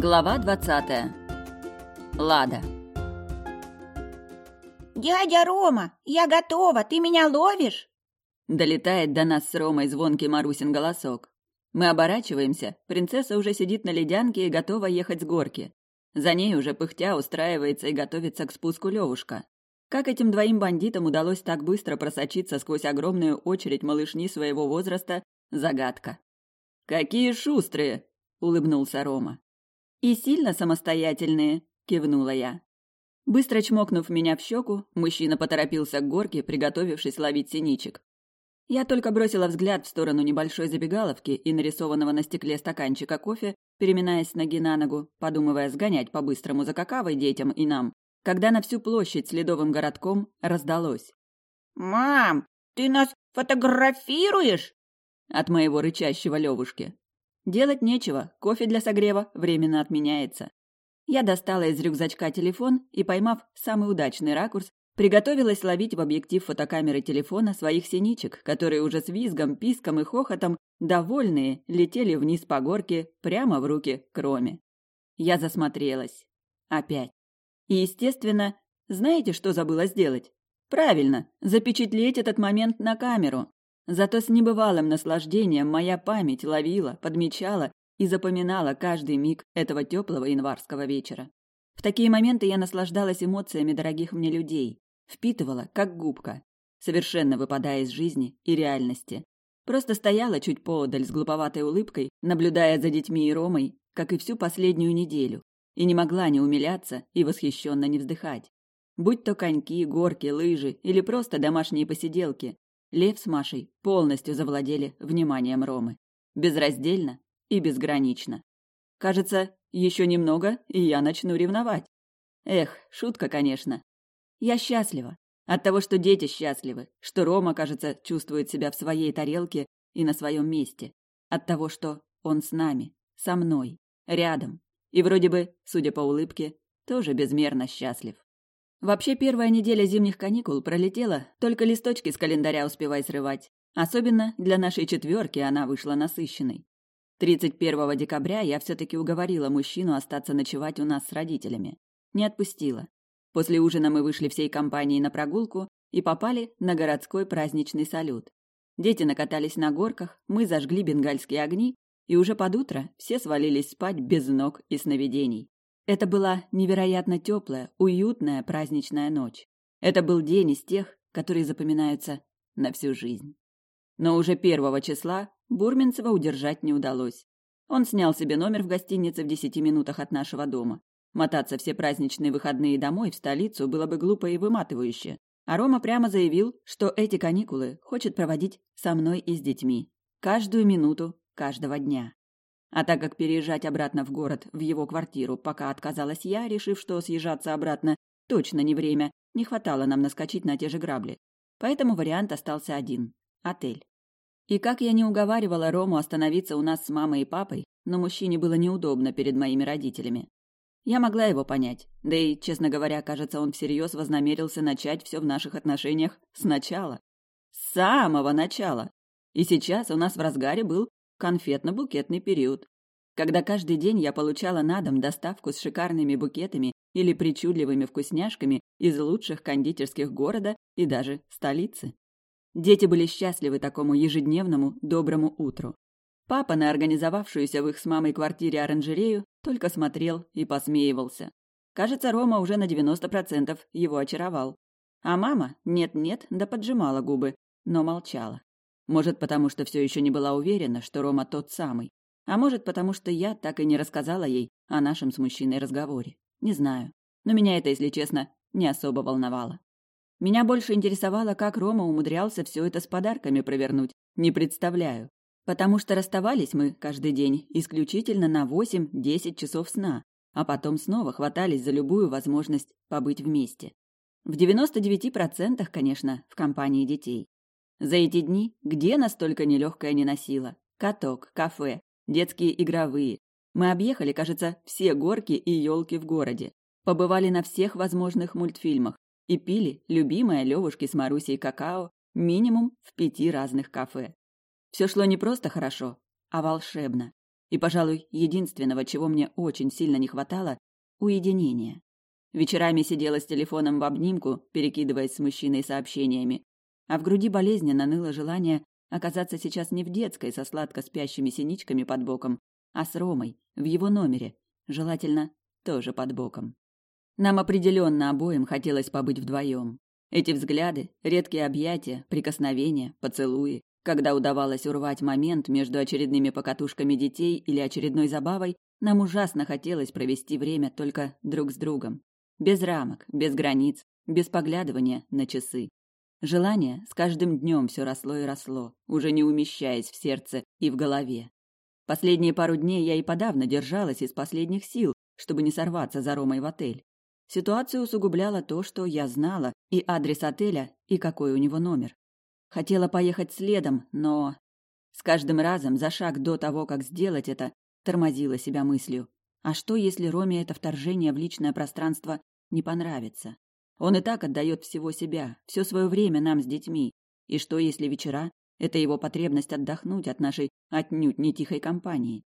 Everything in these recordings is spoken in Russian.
Глава 20. Лада. «Дядя Рома, я готова, ты меня ловишь?» Долетает до нас с Ромой звонкий Марусин голосок. Мы оборачиваемся, принцесса уже сидит на ледянке и готова ехать с горки. За ней уже пыхтя устраивается и готовится к спуску Левушка. Как этим двоим бандитам удалось так быстро просочиться сквозь огромную очередь малышни своего возраста – загадка. «Какие шустрые!» – улыбнулся Рома. «И сильно самостоятельные», – кивнула я. Быстро чмокнув меня в щеку, мужчина поторопился к горке, приготовившись ловить синичек. Я только бросила взгляд в сторону небольшой забегаловки и нарисованного на стекле стаканчика кофе, переминаясь с ноги на ногу, подумывая сгонять по-быстрому за какавой детям и нам, когда на всю площадь с ледовым городком раздалось. «Мам, ты нас фотографируешь?» от моего рычащего Левушки. Делать нечего, кофе для согрева временно отменяется. Я достала из рюкзачка телефон и, поймав самый удачный ракурс, приготовилась ловить в объектив фотокамеры телефона своих синичек, которые уже с визгом, писком и хохотом, довольные, летели вниз по горке прямо в руки Кроме. Я засмотрелась. Опять. И, естественно, знаете, что забыла сделать? Правильно, запечатлеть этот момент на камеру. Зато с небывалым наслаждением моя память ловила, подмечала и запоминала каждый миг этого теплого январского вечера. В такие моменты я наслаждалась эмоциями дорогих мне людей, впитывала, как губка, совершенно выпадая из жизни и реальности. Просто стояла чуть поодаль с глуповатой улыбкой, наблюдая за детьми и Ромой, как и всю последнюю неделю, и не могла не умиляться и восхищенно не вздыхать. Будь то коньки, горки, лыжи или просто домашние посиделки, Лев с Машей полностью завладели вниманием Ромы. Безраздельно и безгранично. Кажется, еще немного, и я начну ревновать. Эх, шутка, конечно. Я счастлива. От того, что дети счастливы, что Рома, кажется, чувствует себя в своей тарелке и на своем месте. От того, что он с нами, со мной, рядом. И вроде бы, судя по улыбке, тоже безмерно счастлив. Вообще первая неделя зимних каникул пролетела, только листочки с календаря успевай срывать. Особенно для нашей четверки она вышла насыщенной. 31 декабря я все-таки уговорила мужчину остаться ночевать у нас с родителями. Не отпустила. После ужина мы вышли всей компанией на прогулку и попали на городской праздничный салют. Дети накатались на горках, мы зажгли бенгальские огни, и уже под утро все свалились спать без ног и сновидений. Это была невероятно теплая, уютная праздничная ночь. Это был день из тех, которые запоминаются на всю жизнь. Но уже первого числа Бурминцева удержать не удалось. Он снял себе номер в гостинице в десяти минутах от нашего дома. Мотаться все праздничные выходные домой в столицу было бы глупо и выматывающе. А Рома прямо заявил, что эти каникулы хочет проводить со мной и с детьми. Каждую минуту каждого дня. А так как переезжать обратно в город, в его квартиру, пока отказалась я, решив, что съезжаться обратно точно не время, не хватало нам наскочить на те же грабли. Поэтому вариант остался один – отель. И как я не уговаривала Рому остановиться у нас с мамой и папой, но мужчине было неудобно перед моими родителями. Я могла его понять, да и, честно говоря, кажется, он всерьез вознамерился начать все в наших отношениях сначала. С самого начала! И сейчас у нас в разгаре был конфетно-букетный период, когда каждый день я получала на дом доставку с шикарными букетами или причудливыми вкусняшками из лучших кондитерских города и даже столицы. Дети были счастливы такому ежедневному доброму утру. Папа на организовавшуюся в их с мамой квартире оранжерею только смотрел и посмеивался. Кажется, Рома уже на 90% его очаровал. А мама, нет-нет, да поджимала губы, но молчала. Может, потому что все еще не была уверена, что Рома тот самый. А может, потому что я так и не рассказала ей о нашем с мужчиной разговоре. Не знаю. Но меня это, если честно, не особо волновало. Меня больше интересовало, как Рома умудрялся все это с подарками провернуть. Не представляю. Потому что расставались мы каждый день исключительно на 8-10 часов сна, а потом снова хватались за любую возможность побыть вместе. В 99%, конечно, в компании детей. За эти дни где настолько нелегкая не носила. Каток, кафе, детские игровые. Мы объехали, кажется, все горки и елки в городе. Побывали на всех возможных мультфильмах и пили любимое Левушки с Марусей какао минимум в пяти разных кафе. Все шло не просто хорошо, а волшебно. И, пожалуй, единственного, чего мне очень сильно не хватало – уединения. Вечерами сидела с телефоном в обнимку, перекидываясь с мужчиной сообщениями, а в груди болезненно ныло желание оказаться сейчас не в детской со сладко спящими синичками под боком, а с Ромой, в его номере, желательно тоже под боком. Нам определенно обоим хотелось побыть вдвоем. Эти взгляды, редкие объятия, прикосновения, поцелуи, когда удавалось урвать момент между очередными покатушками детей или очередной забавой, нам ужасно хотелось провести время только друг с другом. Без рамок, без границ, без поглядывания на часы. Желание с каждым днем все росло и росло, уже не умещаясь в сердце и в голове. Последние пару дней я и подавно держалась из последних сил, чтобы не сорваться за Ромой в отель. Ситуацию усугубляло то, что я знала и адрес отеля, и какой у него номер. Хотела поехать следом, но... С каждым разом, за шаг до того, как сделать это, тормозила себя мыслью. А что, если Роме это вторжение в личное пространство не понравится? Он и так отдает всего себя, все свое время нам с детьми. И что, если вечера – это его потребность отдохнуть от нашей отнюдь не тихой компании?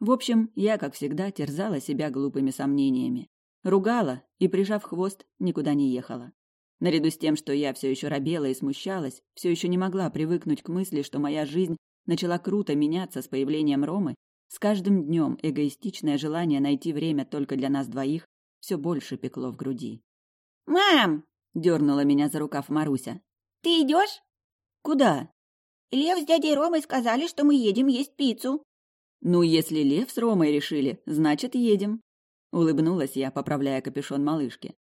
В общем, я, как всегда, терзала себя глупыми сомнениями. Ругала и, прижав хвост, никуда не ехала. Наряду с тем, что я все еще робела и смущалась, все еще не могла привыкнуть к мысли, что моя жизнь начала круто меняться с появлением Ромы, с каждым днем эгоистичное желание найти время только для нас двоих все больше пекло в груди. «Мам!» — дернула меня за рукав Маруся. «Ты идешь?» «Куда?» «Лев с дядей Ромой сказали, что мы едем есть пиццу». «Ну, если Лев с Ромой решили, значит, едем». Улыбнулась я, поправляя капюшон малышки.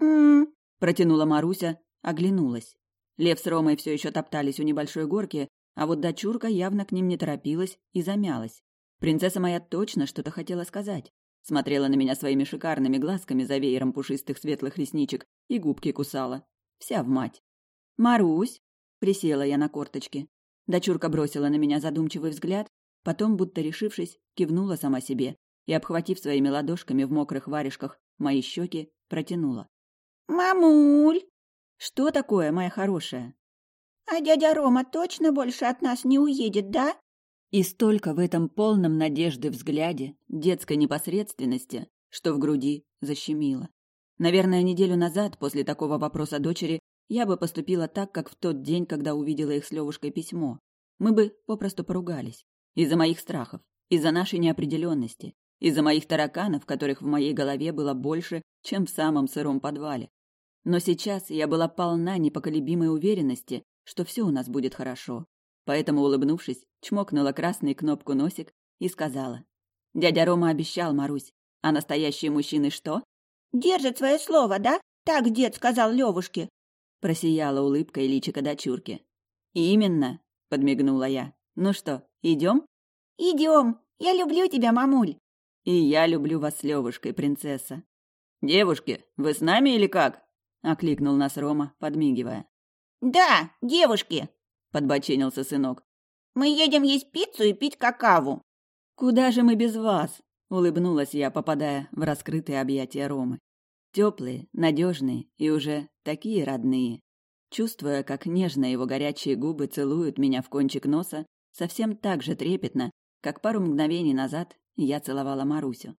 «М-м-м», протянула Маруся, оглянулась. Лев с Ромой все еще топтались у небольшой горки, а вот дочурка явно к ним не торопилась и замялась. Принцесса моя точно что-то хотела сказать смотрела на меня своими шикарными глазками за веером пушистых светлых ресничек и губки кусала. Вся в мать. «Марусь!» — присела я на корточки. Дочурка бросила на меня задумчивый взгляд, потом, будто решившись, кивнула сама себе и, обхватив своими ладошками в мокрых варежках мои щеки, протянула. «Мамуль!» «Что такое, моя хорошая?» «А дядя Рома точно больше от нас не уедет, да?» И столько в этом полном надежды взгляде, детской непосредственности, что в груди защемило. Наверное, неделю назад, после такого вопроса дочери, я бы поступила так, как в тот день, когда увидела их с Левушкой письмо. Мы бы попросту поругались. Из-за моих страхов, из-за нашей неопределенности, из-за моих тараканов, которых в моей голове было больше, чем в самом сыром подвале. Но сейчас я была полна непоколебимой уверенности, что все у нас будет хорошо. Поэтому, улыбнувшись, чмокнула красной кнопку носик и сказала. «Дядя Рома обещал, Марусь. А настоящие мужчины что?» «Держит свое слово, да? Так дед сказал Левушке. Просияла улыбкой личика дочурки. «Именно!» — подмигнула я. «Ну что, идем?» «Идем! Я люблю тебя, мамуль!» «И я люблю вас с Левушкой, принцесса!» «Девушки, вы с нами или как?» — окликнул нас Рома, подмигивая. «Да, девушки!» — подбочинился сынок. Мы едем есть пиццу и пить какаву». «Куда же мы без вас?» — улыбнулась я, попадая в раскрытые объятия Ромы. Теплые, надежные и уже такие родные. Чувствуя, как нежно его горячие губы целуют меня в кончик носа, совсем так же трепетно, как пару мгновений назад я целовала Марусю.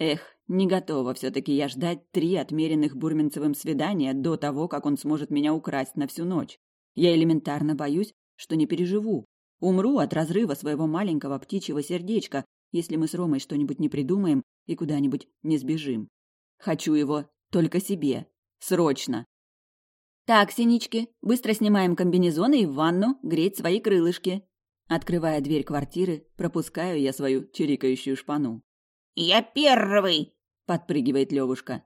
Эх, не готова все-таки я ждать три отмеренных Бурминцевым свидания до того, как он сможет меня украсть на всю ночь. Я элементарно боюсь, что не переживу, Умру от разрыва своего маленького птичьего сердечка, если мы с Ромой что-нибудь не придумаем и куда-нибудь не сбежим. Хочу его только себе. Срочно. Так, синички, быстро снимаем комбинезоны и в ванну греть свои крылышки. Открывая дверь квартиры, пропускаю я свою чирикающую шпану. «Я первый!» – подпрыгивает Левушка.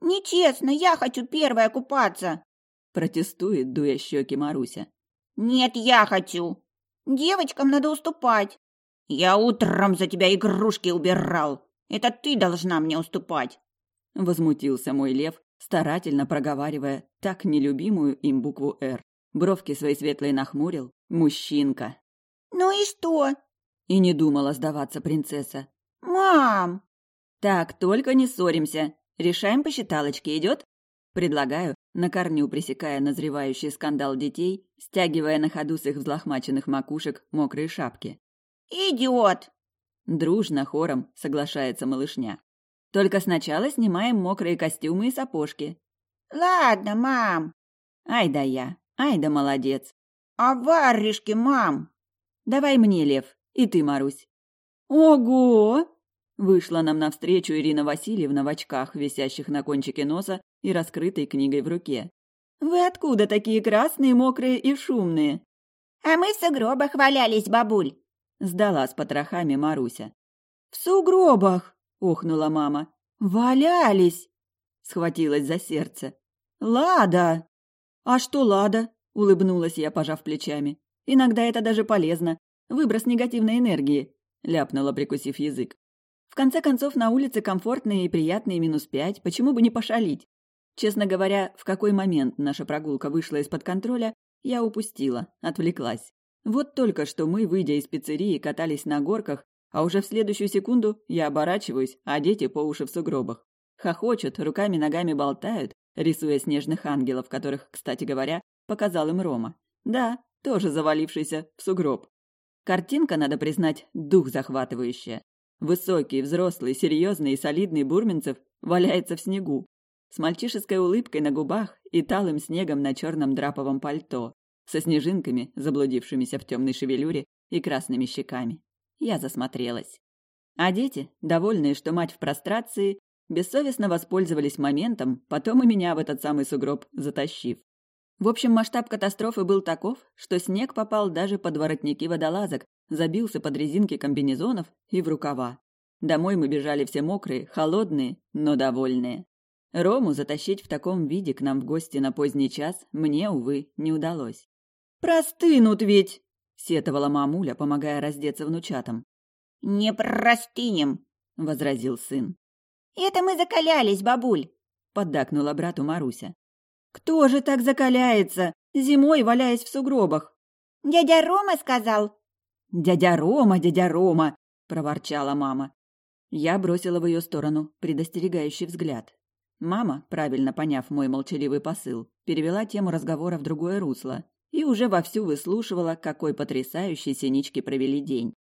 «Нечестно, я хочу первая купаться!» – протестует, дуя щеки Маруся. «Нет, я хочу!» девочкам надо уступать. Я утром за тебя игрушки убирал. Это ты должна мне уступать. Возмутился мой лев, старательно проговаривая так нелюбимую им букву «Р». Бровки свои светлые нахмурил. Мужчинка. «Ну и что?» И не думала сдаваться принцесса. «Мам!» «Так, только не ссоримся. Решаем по считалочке, идет?» «Предлагаю на корню пресекая назревающий скандал детей, стягивая на ходу с их взлохмаченных макушек мокрые шапки. «Идиот!» Дружно хором соглашается малышня. «Только сначала снимаем мокрые костюмы и сапожки». «Ладно, мам!» «Ай да я! Ай да молодец!» «А варежки, мам!» «Давай мне, Лев, и ты, Марусь!» «Ого!» Вышла нам навстречу Ирина Васильевна в очках, висящих на кончике носа и раскрытой книгой в руке. «Вы откуда такие красные, мокрые и шумные?» «А мы в сугробах валялись, бабуль!» Сдала с потрохами Маруся. «В сугробах!» — охнула мама. «Валялись!» — схватилась за сердце. «Лада!» «А что Лада?» — улыбнулась я, пожав плечами. «Иногда это даже полезно. Выброс негативной энергии», — ляпнула, прикусив язык. В конце концов, на улице комфортные и приятные минус пять, почему бы не пошалить? Честно говоря, в какой момент наша прогулка вышла из-под контроля, я упустила, отвлеклась. Вот только что мы, выйдя из пиццерии, катались на горках, а уже в следующую секунду я оборачиваюсь, а дети по уши в сугробах. Хохочут, руками-ногами болтают, рисуя снежных ангелов, которых, кстати говоря, показал им Рома. Да, тоже завалившийся в сугроб. Картинка, надо признать, дух захватывающая. Высокий, взрослый, серьезный и солидный Бурминцев валяется в снегу. С мальчишеской улыбкой на губах и талым снегом на черном драповом пальто, со снежинками, заблудившимися в темной шевелюре, и красными щеками. Я засмотрелась. А дети, довольные, что мать в прострации, бессовестно воспользовались моментом, потом и меня в этот самый сугроб затащив. В общем, масштаб катастрофы был таков, что снег попал даже под воротники водолазок, забился под резинки комбинезонов и в рукава. Домой мы бежали все мокрые, холодные, но довольные. Рому затащить в таком виде к нам в гости на поздний час мне, увы, не удалось. «Простынут ведь!» – сетовала мамуля, помогая раздеться внучатам. «Не простынем!» – возразил сын. «Это мы закалялись, бабуль!» – поддакнула брату Маруся. Кто же так закаляется, зимой валяясь в сугробах? Дядя Рома сказал. Дядя Рома, дядя Рома, проворчала мама. Я бросила в ее сторону предостерегающий взгляд. Мама, правильно поняв мой молчаливый посыл, перевела тему разговора в другое русло и уже вовсю выслушивала, какой потрясающий синички провели день.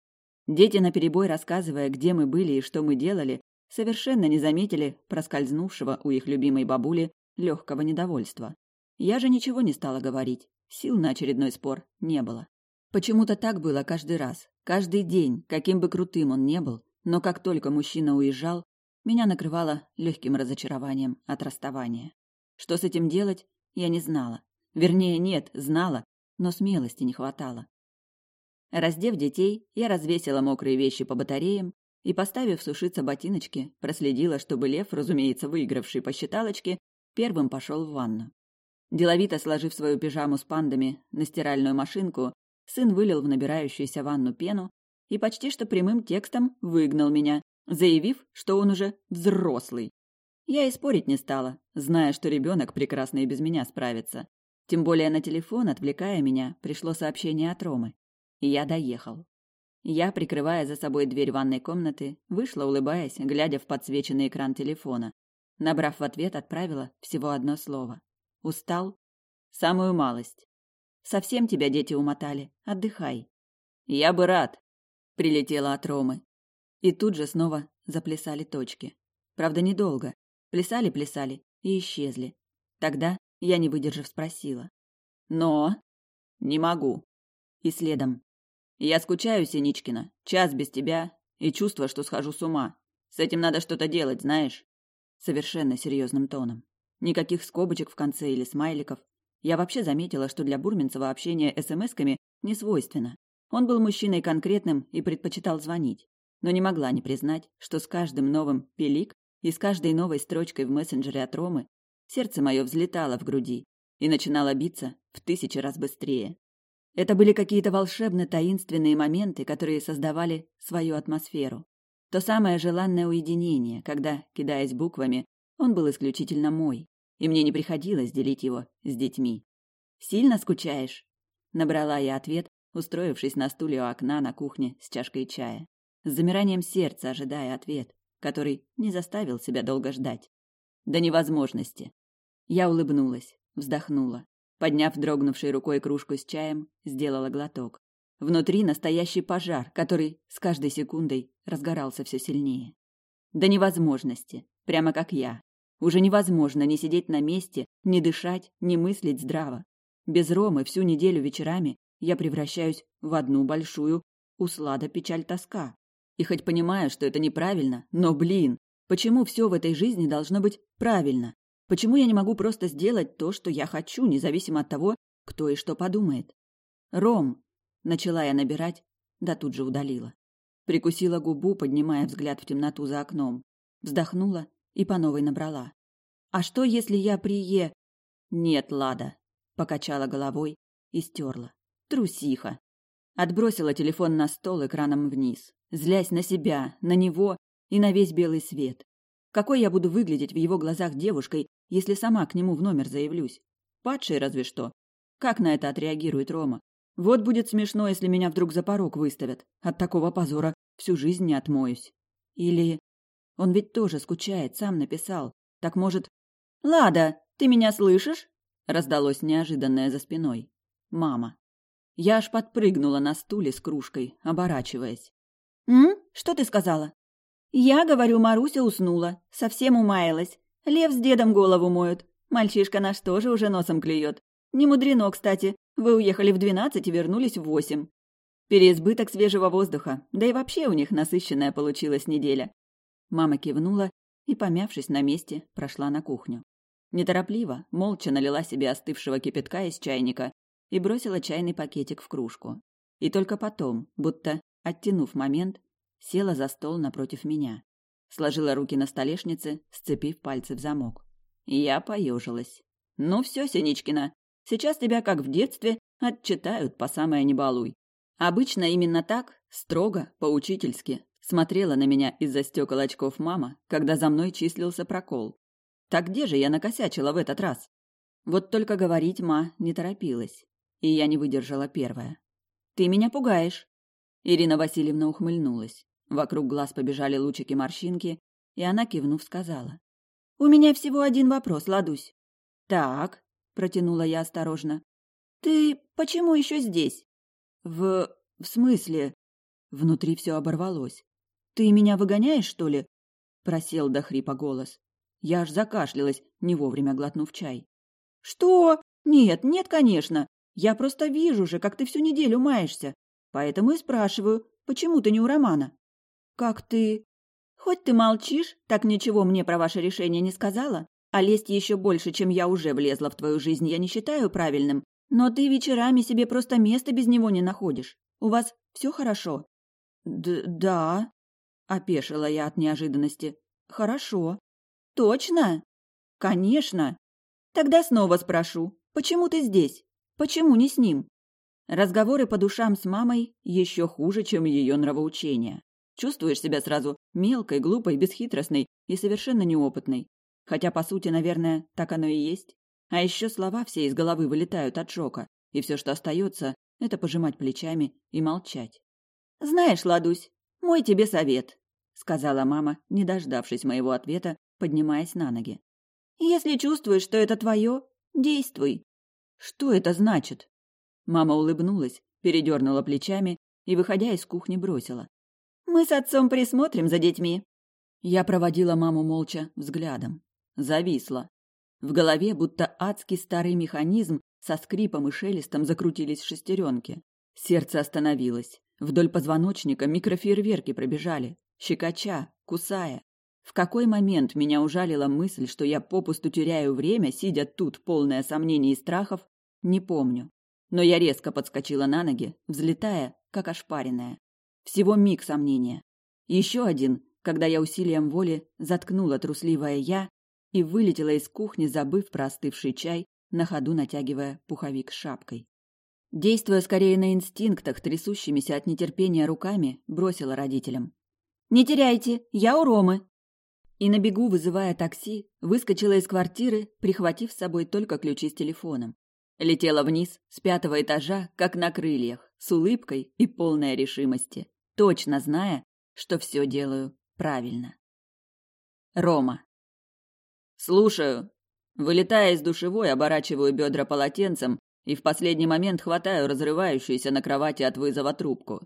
Дети наперебой рассказывая, где мы были и что мы делали, совершенно не заметили проскользнувшего у их любимой бабули легкого недовольства. Я же ничего не стала говорить. Сил на очередной спор не было. Почему-то так было каждый раз, каждый день, каким бы крутым он не был, но как только мужчина уезжал, меня накрывало легким разочарованием от расставания. Что с этим делать, я не знала. Вернее, нет, знала, но смелости не хватало. Раздев детей, я развесила мокрые вещи по батареям и, поставив сушиться ботиночки, проследила, чтобы лев, разумеется, выигравший по считалочке, первым пошел в ванну. Деловито сложив свою пижаму с пандами на стиральную машинку, сын вылил в набирающуюся ванну пену и почти что прямым текстом выгнал меня, заявив, что он уже взрослый. Я и спорить не стала, зная, что ребенок прекрасно и без меня справится. Тем более на телефон, отвлекая меня, пришло сообщение от Ромы. И я доехал. Я, прикрывая за собой дверь ванной комнаты, вышла, улыбаясь, глядя в подсвеченный экран телефона. Набрав в ответ, отправила всего одно слово. Устал? Самую малость. Совсем тебя дети умотали. Отдыхай. Я бы рад. Прилетела от Ромы. И тут же снова заплясали точки. Правда, недолго. Плясали-плясали и исчезли. Тогда я, не выдержав, спросила. Но... Не могу. И следом. Я скучаю, Синичкина. Час без тебя. И чувство, что схожу с ума. С этим надо что-то делать, знаешь? совершенно серьезным тоном. Никаких скобочек в конце или смайликов. Я вообще заметила, что для Бурминцева общение смс-ками не свойственно. Он был мужчиной конкретным и предпочитал звонить. Но не могла не признать, что с каждым новым «пелик» и с каждой новой строчкой в мессенджере от Ромы сердце мое взлетало в груди и начинало биться в тысячи раз быстрее. Это были какие-то волшебно таинственные моменты, которые создавали свою атмосферу то самое желанное уединение, когда, кидаясь буквами, он был исключительно мой, и мне не приходилось делить его с детьми. «Сильно скучаешь?» — набрала я ответ, устроившись на стуле у окна на кухне с чашкой чая, с замиранием сердца ожидая ответ, который не заставил себя долго ждать. До невозможности. Я улыбнулась, вздохнула, подняв дрогнувшей рукой кружку с чаем, сделала глоток. Внутри настоящий пожар, который с каждой секундой разгорался все сильнее. До невозможности, прямо как я. Уже невозможно не сидеть на месте, не дышать, не мыслить здраво. Без Ромы всю неделю вечерами я превращаюсь в одну большую услада печаль тоска. И хоть понимаю, что это неправильно, но, блин, почему все в этой жизни должно быть правильно? Почему я не могу просто сделать то, что я хочу, независимо от того, кто и что подумает? Ром, Начала я набирать, да тут же удалила. Прикусила губу, поднимая взгляд в темноту за окном. Вздохнула и по новой набрала. «А что, если я прие...» «Нет, Лада», — покачала головой и стерла. «Трусиха». Отбросила телефон на стол экраном вниз, злясь на себя, на него и на весь белый свет. Какой я буду выглядеть в его глазах девушкой, если сама к нему в номер заявлюсь? Падший разве что. Как на это отреагирует Рома? Вот будет смешно, если меня вдруг за порог выставят. От такого позора всю жизнь не отмоюсь. Или... Он ведь тоже скучает, сам написал. Так может... «Лада, ты меня слышишь?» Раздалось неожиданное за спиной. «Мама». Я аж подпрыгнула на стуле с кружкой, оборачиваясь. «М? Что ты сказала?» «Я, говорю, Маруся уснула, совсем умаялась. Лев с дедом голову моют. Мальчишка наш тоже уже носом клюет. Не мудрено, кстати. Вы уехали в двенадцать и вернулись в восемь. Переизбыток свежего воздуха, да и вообще у них насыщенная получилась неделя. Мама кивнула и, помявшись на месте, прошла на кухню. Неторопливо, молча налила себе остывшего кипятка из чайника и бросила чайный пакетик в кружку. И только потом, будто оттянув момент, села за стол напротив меня. Сложила руки на столешнице, сцепив пальцы в замок. Я поежилась. «Ну все, Синичкина, Сейчас тебя, как в детстве, отчитают по самое небалуй. Обычно именно так, строго, поучительски, смотрела на меня из-за стекол очков мама, когда за мной числился прокол. Так где же я накосячила в этот раз? Вот только говорить ма не торопилась, и я не выдержала первое. «Ты меня пугаешь!» Ирина Васильевна ухмыльнулась. Вокруг глаз побежали лучики-морщинки, и она, кивнув, сказала. «У меня всего один вопрос, Ладусь». «Так», протянула я осторожно. «Ты почему еще здесь?» «В... в смысле?» Внутри все оборвалось. «Ты меня выгоняешь, что ли?» Просел до хрипа голос. Я аж закашлялась, не вовремя глотнув чай. «Что? Нет, нет, конечно. Я просто вижу же, как ты всю неделю маешься. Поэтому и спрашиваю, почему ты не у Романа?» «Как ты...» «Хоть ты молчишь, так ничего мне про ваше решение не сказала, а лезть еще больше, чем я уже влезла в твою жизнь, я не считаю правильным. Но ты вечерами себе просто места без него не находишь. У вас все хорошо?» Д «Да», – опешила я от неожиданности. «Хорошо». «Точно?» «Конечно». «Тогда снова спрошу, почему ты здесь? Почему не с ним?» Разговоры по душам с мамой еще хуже, чем ее нравоучение. Чувствуешь себя сразу мелкой, глупой, бесхитростной и совершенно неопытной. Хотя, по сути, наверное, так оно и есть. А еще слова все из головы вылетают от шока, и все, что остается, это пожимать плечами и молчать. «Знаешь, Ладусь, мой тебе совет», — сказала мама, не дождавшись моего ответа, поднимаясь на ноги. «Если чувствуешь, что это твое, действуй». «Что это значит?» Мама улыбнулась, передернула плечами и, выходя из кухни, бросила. «Мы с отцом присмотрим за детьми». Я проводила маму молча взглядом зависла. В голове будто адский старый механизм со скрипом и шелестом закрутились шестеренки. Сердце остановилось. Вдоль позвоночника микрофейерверки пробежали, щекоча, кусая. В какой момент меня ужалила мысль, что я попусту теряю время, сидя тут, полное сомнений и страхов, не помню. Но я резко подскочила на ноги, взлетая, как ошпаренная. Всего миг сомнения. Еще один, когда я усилием воли заткнула трусливое «я» и вылетела из кухни, забыв про остывший чай, на ходу натягивая пуховик с шапкой. Действуя скорее на инстинктах, трясущимися от нетерпения руками, бросила родителям. «Не теряйте, я у Ромы!» И на бегу, вызывая такси, выскочила из квартиры, прихватив с собой только ключи с телефоном. Летела вниз, с пятого этажа, как на крыльях, с улыбкой и полной решимости, точно зная, что все делаю правильно. Рома. «Слушаю». Вылетая из душевой, оборачиваю бедра полотенцем и в последний момент хватаю разрывающуюся на кровати от вызова трубку.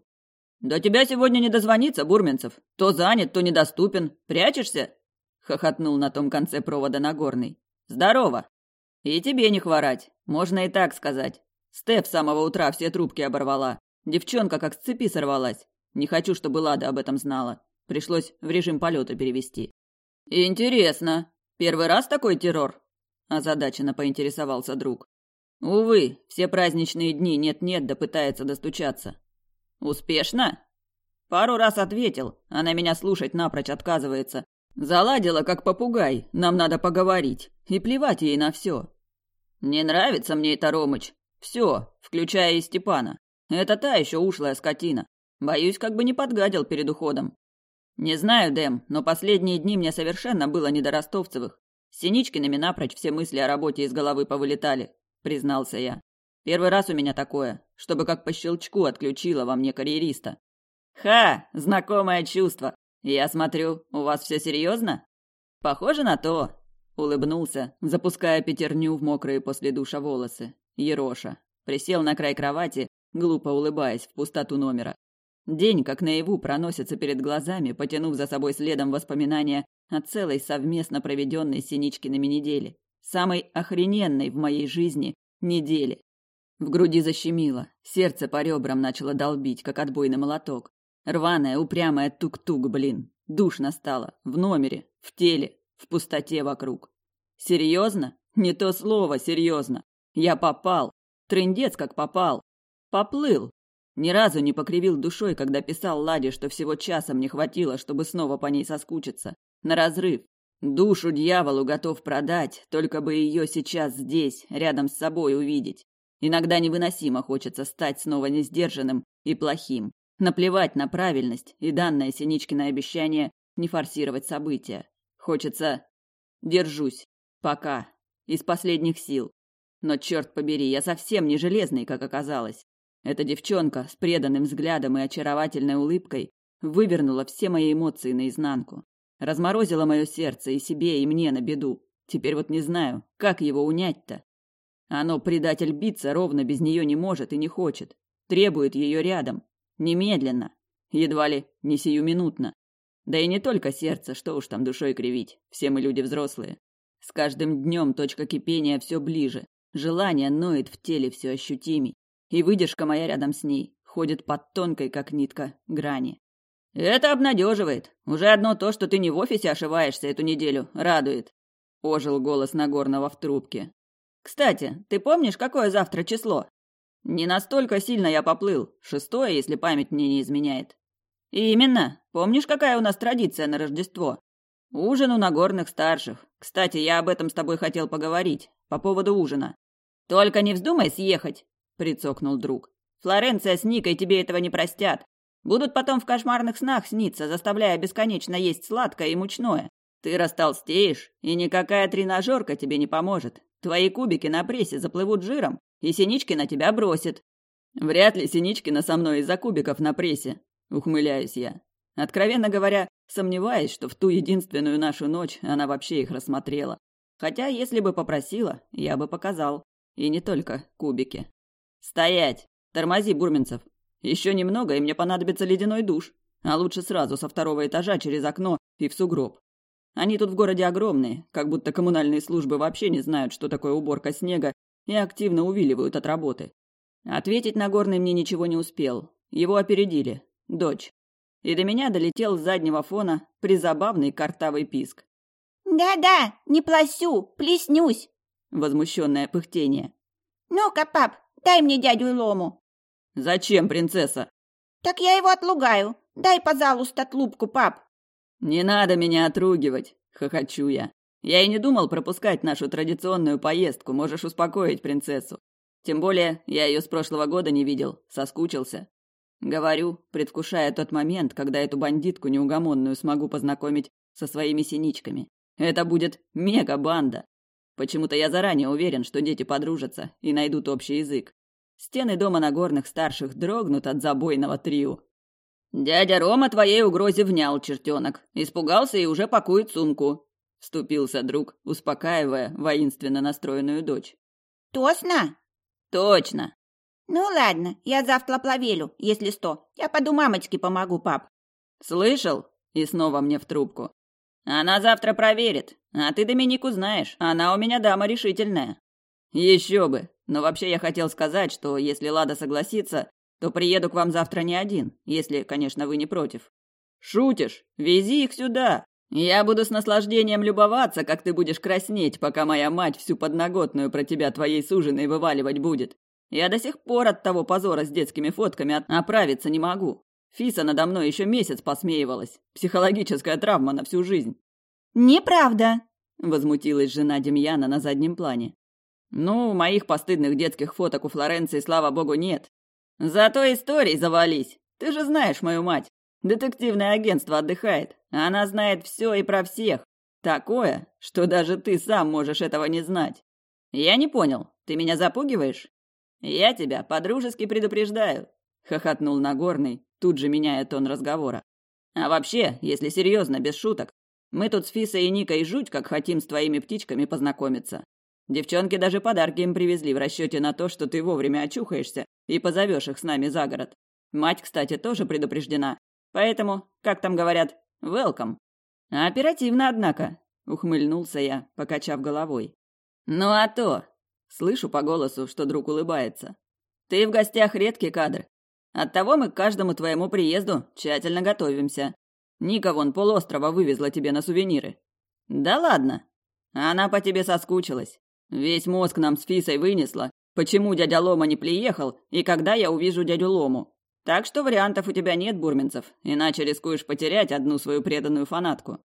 «До тебя сегодня не дозвониться, Бурменцев. То занят, то недоступен. Прячешься?» — хохотнул на том конце провода Нагорный. «Здорово!» «И тебе не хворать. Можно и так сказать. Стеф с самого утра все трубки оборвала. Девчонка как с цепи сорвалась. Не хочу, чтобы Лада об этом знала. Пришлось в режим полета перевести». «Интересно», Первый раз такой террор? Озадаченно поинтересовался друг. Увы, все праздничные дни нет-нет, да пытается достучаться. Успешно? Пару раз ответил, она меня слушать напрочь отказывается. Заладила, как попугай, нам надо поговорить. И плевать ей на все. Не нравится мне это, Ромыч. Все, включая и Степана. Это та еще ушлая скотина. Боюсь, как бы не подгадил перед уходом. «Не знаю, Дэм, но последние дни мне совершенно было не до ростовцевых. Синичкиными напрочь все мысли о работе из головы повылетали», — признался я. «Первый раз у меня такое, чтобы как по щелчку отключило во мне карьериста». «Ха! Знакомое чувство! Я смотрю, у вас все серьезно?» «Похоже на то», — улыбнулся, запуская пятерню в мокрые после душа волосы. Ероша. Присел на край кровати, глупо улыбаясь в пустоту номера. День, как наяву, проносится перед глазами, потянув за собой следом воспоминания о целой совместно проведенной Синичкиными неделе. Самой охрененной в моей жизни недели. В груди защемило, сердце по ребрам начало долбить, как отбойный молоток. Рваная, упрямая тук-тук, блин. Душно стало. В номере, в теле, в пустоте вокруг. Серьезно? Не то слово, серьезно. Я попал. Трындец как попал. Поплыл. Ни разу не покривил душой, когда писал Ладе, что всего часа мне хватило, чтобы снова по ней соскучиться. На разрыв. Душу дьяволу готов продать, только бы ее сейчас здесь, рядом с собой увидеть. Иногда невыносимо хочется стать снова несдержанным и плохим. Наплевать на правильность и данное Синичкино обещание не форсировать события. Хочется... Держусь. Пока. Из последних сил. Но черт побери, я совсем не железный, как оказалось. Эта девчонка с преданным взглядом и очаровательной улыбкой вывернула все мои эмоции наизнанку. Разморозила мое сердце и себе, и мне на беду. Теперь вот не знаю, как его унять-то. Оно, предатель, биться ровно без нее не может и не хочет. Требует ее рядом. Немедленно. Едва ли не сиюминутно. Да и не только сердце, что уж там душой кривить. Все мы люди взрослые. С каждым днем точка кипения все ближе. Желание ноет в теле все ощутимей и выдержка моя рядом с ней ходит под тонкой, как нитка, грани. «Это обнадеживает. Уже одно то, что ты не в офисе ошиваешься эту неделю, радует», — ожил голос Нагорного в трубке. «Кстати, ты помнишь, какое завтра число?» «Не настолько сильно я поплыл. Шестое, если память мне не изменяет». «Именно. Помнишь, какая у нас традиция на Рождество?» «Ужин у Нагорных старших. Кстати, я об этом с тобой хотел поговорить, по поводу ужина. Только не вздумай съехать прицокнул друг. Флоренция с Никой тебе этого не простят. Будут потом в кошмарных снах сниться, заставляя бесконечно есть сладкое и мучное. Ты растолстеешь, и никакая тренажерка тебе не поможет. Твои кубики на прессе заплывут жиром, и синички на тебя бросит. Вряд ли Синичкина со мной из-за кубиков на прессе, ухмыляюсь я. Откровенно говоря, сомневаюсь, что в ту единственную нашу ночь она вообще их рассмотрела. Хотя, если бы попросила, я бы показал. И не только кубики. «Стоять! Тормози, Бурминцев! Еще немного, и мне понадобится ледяной душ. А лучше сразу со второго этажа через окно и в сугроб. Они тут в городе огромные, как будто коммунальные службы вообще не знают, что такое уборка снега, и активно увиливают от работы. Ответить на горный мне ничего не успел. Его опередили. Дочь. И до меня долетел с заднего фона призабавный картавый писк. «Да-да, не пласю, плеснюсь!» Возмущенное пыхтение. «Ну-ка, пап, Дай мне дядю Лому». «Зачем, принцесса?» «Так я его отлугаю. Дай, пожалуйста, отлупку, пап». «Не надо меня отругивать», — хохочу я. «Я и не думал пропускать нашу традиционную поездку, можешь успокоить принцессу. Тем более, я ее с прошлого года не видел, соскучился. Говорю, предвкушая тот момент, когда эту бандитку неугомонную смогу познакомить со своими синичками. Это будет мега-банда. Почему-то я заранее уверен, что дети подружатся и найдут общий язык. Стены дома Нагорных старших дрогнут от забойного трио. «Дядя Рома твоей угрозе внял, чертенок. Испугался и уже пакует сумку», — вступился друг, успокаивая воинственно настроенную дочь. «Тосно?» «Точно». «Ну ладно, я завтра плавелю, если сто. Я пойду мамочке помогу, пап». «Слышал?» — и снова мне в трубку. Она завтра проверит, а ты Доминику знаешь, она у меня дама решительная». «Еще бы! Но вообще я хотел сказать, что если Лада согласится, то приеду к вам завтра не один, если, конечно, вы не против». «Шутишь? Вези их сюда! Я буду с наслаждением любоваться, как ты будешь краснеть, пока моя мать всю подноготную про тебя твоей суженой вываливать будет. Я до сих пор от того позора с детскими фотками оправиться не могу. Фиса надо мной еще месяц посмеивалась. Психологическая травма на всю жизнь. «Неправда!» – возмутилась жена Демьяна на заднем плане. «Ну, моих постыдных детских фоток у Флоренции, слава богу, нет. Зато историй завались. Ты же знаешь мою мать. Детективное агентство отдыхает. Она знает все и про всех. Такое, что даже ты сам можешь этого не знать. Я не понял. Ты меня запугиваешь? Я тебя подружески предупреждаю. — хохотнул Нагорный, тут же меняя тон разговора. «А вообще, если серьезно, без шуток, мы тут с Фисой и Никой жуть как хотим с твоими птичками познакомиться. Девчонки даже подарки им привезли в расчете на то, что ты вовремя очухаешься и позовешь их с нами за город. Мать, кстати, тоже предупреждена. Поэтому, как там говорят, welcome. Оперативно, однако, ухмыльнулся я, покачав головой. Ну а то, слышу по голосу, что друг улыбается. Ты в гостях редкий кадр, Оттого мы к каждому твоему приезду тщательно готовимся. Ника вон полострова вывезла тебе на сувениры. Да ладно? Она по тебе соскучилась. Весь мозг нам с Фисой вынесла, почему дядя Лома не приехал и когда я увижу дядю Лому. Так что вариантов у тебя нет, Бурминцев, иначе рискуешь потерять одну свою преданную фанатку.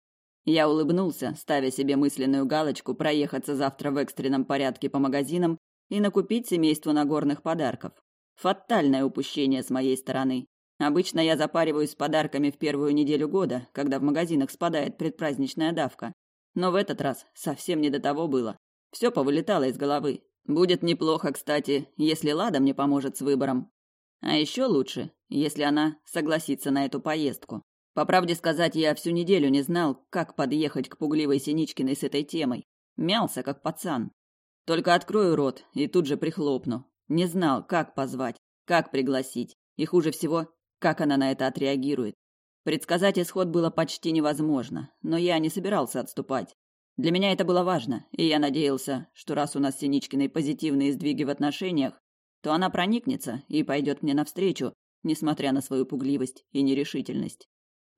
Я улыбнулся, ставя себе мысленную галочку проехаться завтра в экстренном порядке по магазинам и накупить семейству нагорных подарков. Фатальное упущение с моей стороны. Обычно я запариваюсь с подарками в первую неделю года, когда в магазинах спадает предпраздничная давка. Но в этот раз совсем не до того было. Все повылетало из головы. Будет неплохо, кстати, если Лада мне поможет с выбором. А еще лучше, если она согласится на эту поездку. По правде сказать, я всю неделю не знал, как подъехать к пугливой Синичкиной с этой темой. Мялся, как пацан. Только открою рот и тут же прихлопну, не знал, как позвать, как пригласить, и хуже всего, как она на это отреагирует. Предсказать исход было почти невозможно, но я не собирался отступать. Для меня это было важно, и я надеялся, что раз у нас с Синичкиной позитивные сдвиги в отношениях, то она проникнется и пойдет мне навстречу, несмотря на свою пугливость и нерешительность.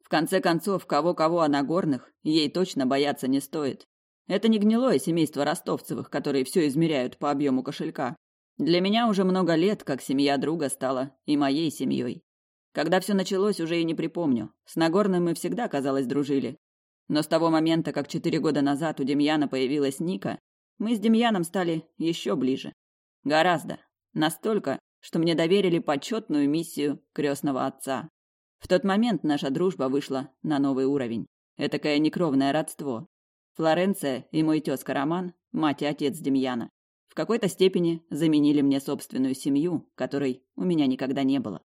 В конце концов, кого-кого, а Нагорных ей точно бояться не стоит. Это не гнилое семейство ростовцевых, которые все измеряют по объему кошелька. Для меня уже много лет, как семья друга стала и моей семьей. Когда все началось, уже и не припомню. С Нагорным мы всегда, казалось, дружили. Но с того момента, как четыре года назад у Демьяна появилась Ника, мы с Демьяном стали еще ближе. Гораздо. Настолько, что мне доверили почетную миссию крестного отца. В тот момент наша дружба вышла на новый уровень. Этакое некровное родство. Флоренция и мой тезка Роман – мать и отец Демьяна в какой-то степени заменили мне собственную семью, которой у меня никогда не было.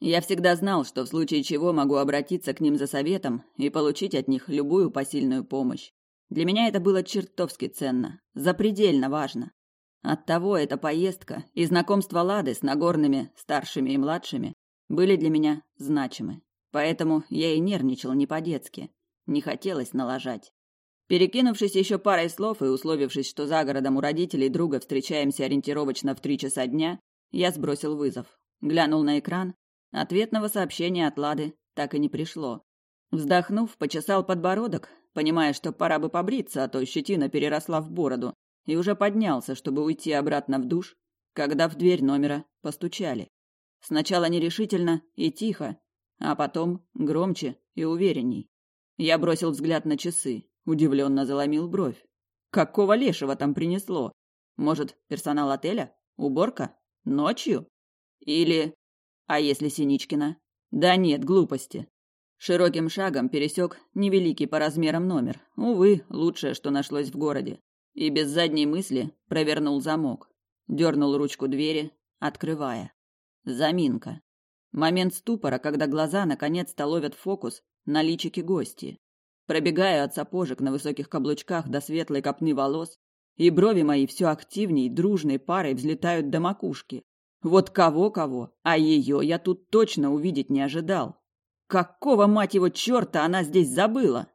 Я всегда знал, что в случае чего могу обратиться к ним за советом и получить от них любую посильную помощь. Для меня это было чертовски ценно, запредельно важно. Оттого эта поездка и знакомство Лады с Нагорными, старшими и младшими, были для меня значимы. Поэтому я и нервничал не по-детски. Не хотелось налажать. Перекинувшись еще парой слов и условившись, что за городом у родителей друга встречаемся ориентировочно в три часа дня, я сбросил вызов. Глянул на экран. Ответного сообщения от Лады так и не пришло. Вздохнув, почесал подбородок, понимая, что пора бы побриться, а то щетина переросла в бороду, и уже поднялся, чтобы уйти обратно в душ, когда в дверь номера постучали. Сначала нерешительно и тихо, а потом громче и уверенней. Я бросил взгляд на часы. Удивленно заломил бровь. Какого лешего там принесло? Может, персонал отеля? Уборка? Ночью? Или... А если Синичкина? Да нет, глупости. Широким шагом пересек невеликий по размерам номер. Увы, лучшее, что нашлось в городе. И без задней мысли провернул замок. Дернул ручку двери, открывая. Заминка. Момент ступора, когда глаза наконец-то ловят фокус на личике гости пробегая от сапожек на высоких каблучках до светлой копны волос, и брови мои все активней, дружной парой взлетают до макушки. Вот кого-кого, а ее я тут точно увидеть не ожидал. Какого, мать его, черта она здесь забыла?